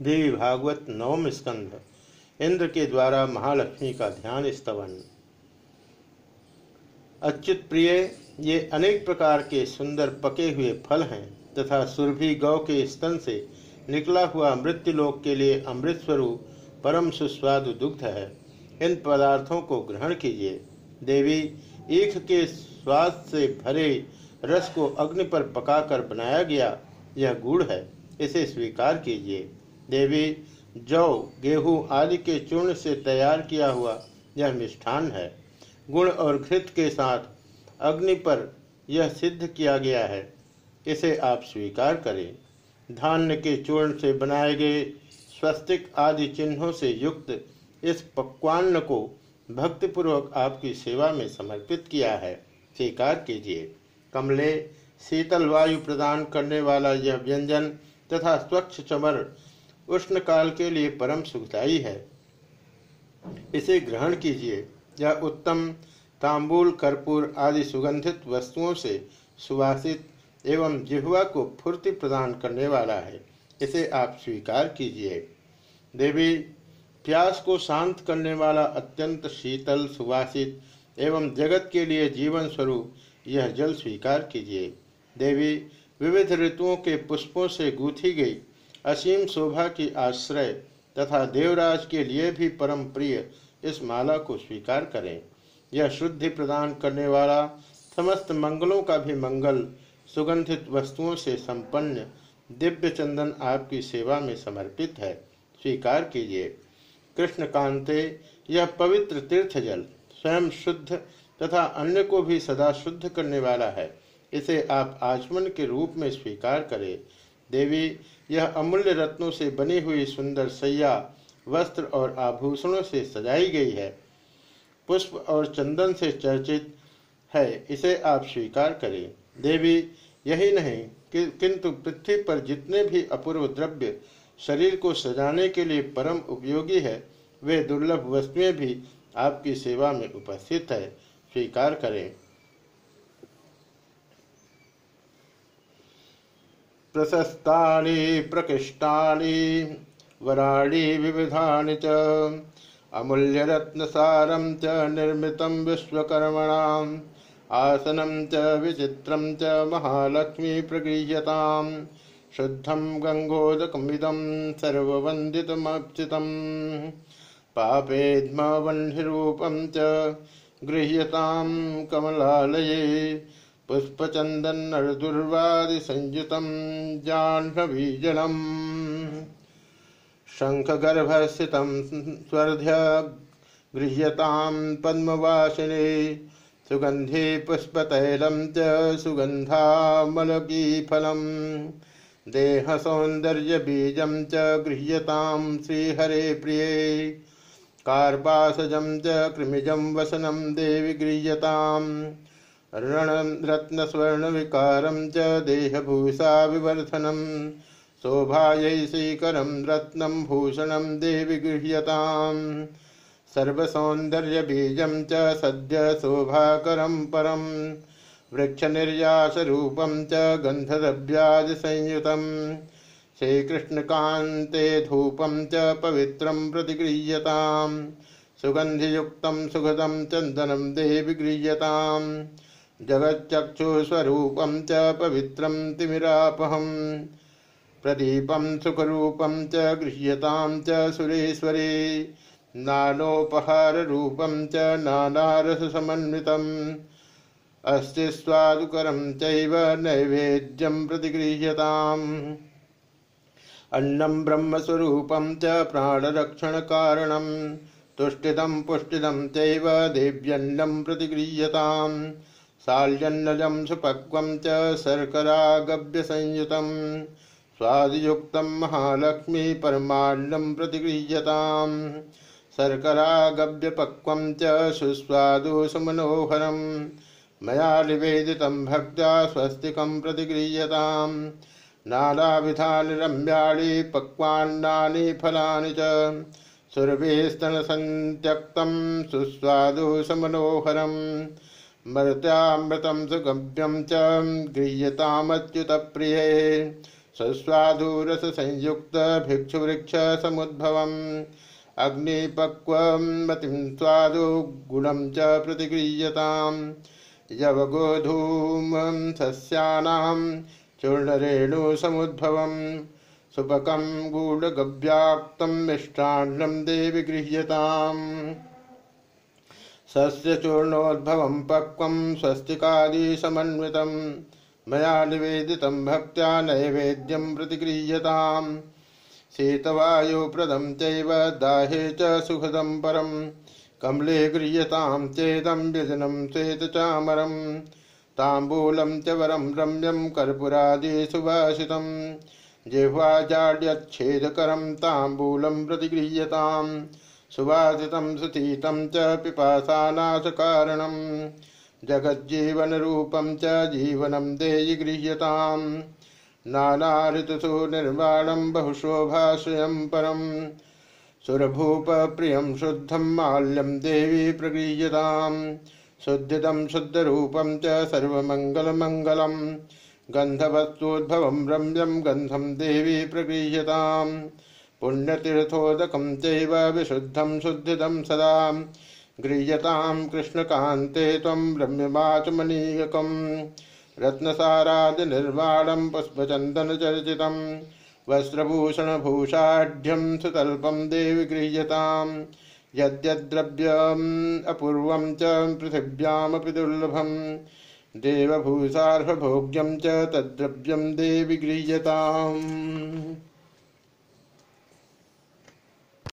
देवी भागवत नवम स्कंध, इंद्र के द्वारा महालक्ष्मी का ध्यान स्तवन। अच्युत प्रिय, ये अनेक प्रकार के सुंदर पके हुए फल हैं तथा सुरभि गौ के स्तन से निकला हुआ मृत्युलोक के लिए अमृत स्वरूप परम सुस्वादु दुग्ध है। इन पदार्थों को ग्रहण कीजिए। देवी, ईख के स्वाद से भरे रस को अग्नि पर पकाकर बनाया गया यह गुड़ है, इसे स्वीकार कीजिए। देवी, जौ गेहूँ आदि के चूर्ण से तैयार किया हुआ यह मिष्ठान है। गुण और घृत के साथ अग्नि पर यह सिद्ध किया गया है। इसे आप स्वीकार करें। धान्य के चूर्ण से बनाए गए स्वस्तिक आदि चिन्हों से युक्त इस पक्वान्न को भक्तिपूर्वक आपकी सेवा में समर्पित किया है। स्वीकार कीजिए। कमले, शीतल वायु प्रदान करने वाला यह व्यंजन तथा स्वच्छ चमर उष्ण काल के लिए परम सुखदायी है। इसे ग्रहण कीजिए। यह उत्तम तांबूल, कर्पूर आदि सुगंधित वस्तुओं से सुवासित एवं जिह्वा को फूर्ति प्रदान करने वाला है। इसे आप स्वीकार कीजिए। देवी, प्यास को शांत करने वाला अत्यंत शीतल, सुवासित एवं जगत के लिए जीवन स्वरूप, यह जल स्वीकार कीजिए। देवी, विविध ऋतुओं के पुष्पों से गूथी गई असीम शोभा की आश्रय तथा देवराज के लिए भी परम प्रिय इस माला को स्वीकार करें। यह शुद्धि प्रदान करने वाला, समस्त मंगलों का भी मंगल, सुगंधित वस्तुओं से संपन्न, दिव्य चंदन आपकी सेवा में समर्पित है। स्वीकार कीजिए। कृष्ण कांते यह पवित्र तीर्थ जल स्वयं शुद्ध तथा अन्य को भी सदा शुद्ध करने वाला है। इसे आप आचमन के रूप में स्वीकार करें। देवी यह अमूल्य रत्नों से बनी हुई सुंदर सैया वस्त्र और आभूषणों से सजाई गई है। पुष्प और चंदन से चर्चित है इसे आप स्वीकार करें। देवी यही नहीं कि, किंतु पृथ्वी पर जितने भी अपूर्व द्रव्य शरीर को सजाने के लिए परम उपयोगी है वे दुर्लभ वस्तुएँ भी आपकी सेवा में उपस्थित है। स्वीकार करें। प्रशस्तानि, प्रकृष्टानि, वराणि विविधानि च, अमूल्यरत्नसारं च निर्मितं विश्वकर्मणाम्, आसनं च विचित्रं च महालक्ष्मी प्रगृह्यताम्, शुद्धं गङ्गोदकमिदं सर्ववन्दितमर्चितं पापेध्मवह्निरूपं च गृह्यतां कमलालये पुष्पचन्दन्नर्दुर्वादिसंयुतं जाह्नवीजलम् शङ्खगर्भस्थितं स्वर्ध्य गृह्यतां पद्मवासिने, सुगन्धे पुष्पतैलं च सुगन्धामलकीफलम् देहसौन्दर्यबीजं च गृह्यतां श्रीहरे प्रिये। कार्पासजं कृमिजं वसनं देवि गृह्यताम्। रणरत्नस्वर्णविकारं च देहभूषा विवर्धनं। शोभायैषीकरं रत्नं भूषणं देवि गृह्यताम्। सर्वसौन्दर्यबीजं च सद्य शोभाकरं परं वृक्षनिर्यासरूपं च गन्धद्रव्यादिसंयुतं श्रीकृष्णकान्ते धूपं च पवित्रं प्रतिगृह्यताम् सुगन्धियुक्तं सुखदं चन्दनं देवि गृह्यताम्। जगच्चक्षुस्वरूपं च पवित्रं तिमिरापहं। प्रदीपं सुखरूपं च गृह्यतां च सुरेश्वरे। नानोपहाररूपं च अस्ति स्वादुकरं चैव नैवेद्यं प्रतिगृह्यताम्। अन्नं ब्रह्मस्वरूपं च प्राणरक्षणकारणं। तुष्टिदं पुष्टिदं चैव देव्यन्नं प्रतिगृह्यताम्। शाल्यन्नजं सुपक्वं च शर्करागभ्यसंयुतं स्वादियुक्तं महालक्ष्मी परमान्नं प्रतिगृह्यताम्। शर्करागभ्यपक्वं च सुस्वादु सुमनोहरं मया निवेदितं भक्त्या स्वस्तिकं प्रतिगृह्यताम्। नानाविधानि रम्याणि, पक्वान्नानि फलानि च। सुरभिस्तनसन्त्यक्तं सुस्वादु समनोहरम्। मर्त्यामृतं सुगभ्यं च गृह्यतामच्युतप्रिये। सस्वादुरस संयुक्त भिक्षुवृक्ष समुद्भव अग्निपक्वमतिं स्वादु गुणं च प्रतिगृह्यताम्। यवगोधूमं सस्यानां चूर्णरेणुसमुद्भवम्। सुपकं गूढगव्याक्तं मिष्टान्नं देवि गृह्यताम्। सस्यचूर्णोद्भवं पक्वं स्वस्तिकादिसमन्वितं। मया निवेदितं भक्त्या नैवेद्यं प्रतिगृह्यताम्। शीतवायुप्रदं चैव दाहे च सुखदं परं कमले गृह्यतां चेदं व्यजनं श्वेतचामरं ताम्बूलं च वरं रम्यं कर्पूरादिसुभाषितं जिह्वाजाड्यच्छेदकरं ताम्बूलं प्रतिगृह्यताम्। सुवासितं सुतीतं च पिपासानाशकारणं। जगज्जीवनरूपं च जीवनं देयि गृह्यताम्। नानाऋतुषु निर्माणं बहुशोभाश्रयं परं सुरभूपप्रियं शुद्धं माल्यं देवी प्रगृह्यताम्। शुद्धिदं शुद्धरूपं च सर्वमङ्गलमङ्गलं गन्धवस्तोद्भवं रम्यं गन्धं देवी प्रगृह्यताम्। पुण्यतीर्थोदकं चैव विशुद्धं शुद्धिदं सदा। गृह्यतां कृष्णकान्ते त्वं रम्यमाचमनीयकं रत्नसारादिनिर्माणं पुष्पचन्दनचर्चितं वस्त्रभूषणभूषाढ्यं सुतल्पं देवि गृह्यताम् यद्यद्रव्यम् अपूर्वं च पृथिव्यामपि दुर्लभं देवभूषार्हभोग्यं च तद्द्रव्यं देवि गृह्यताम्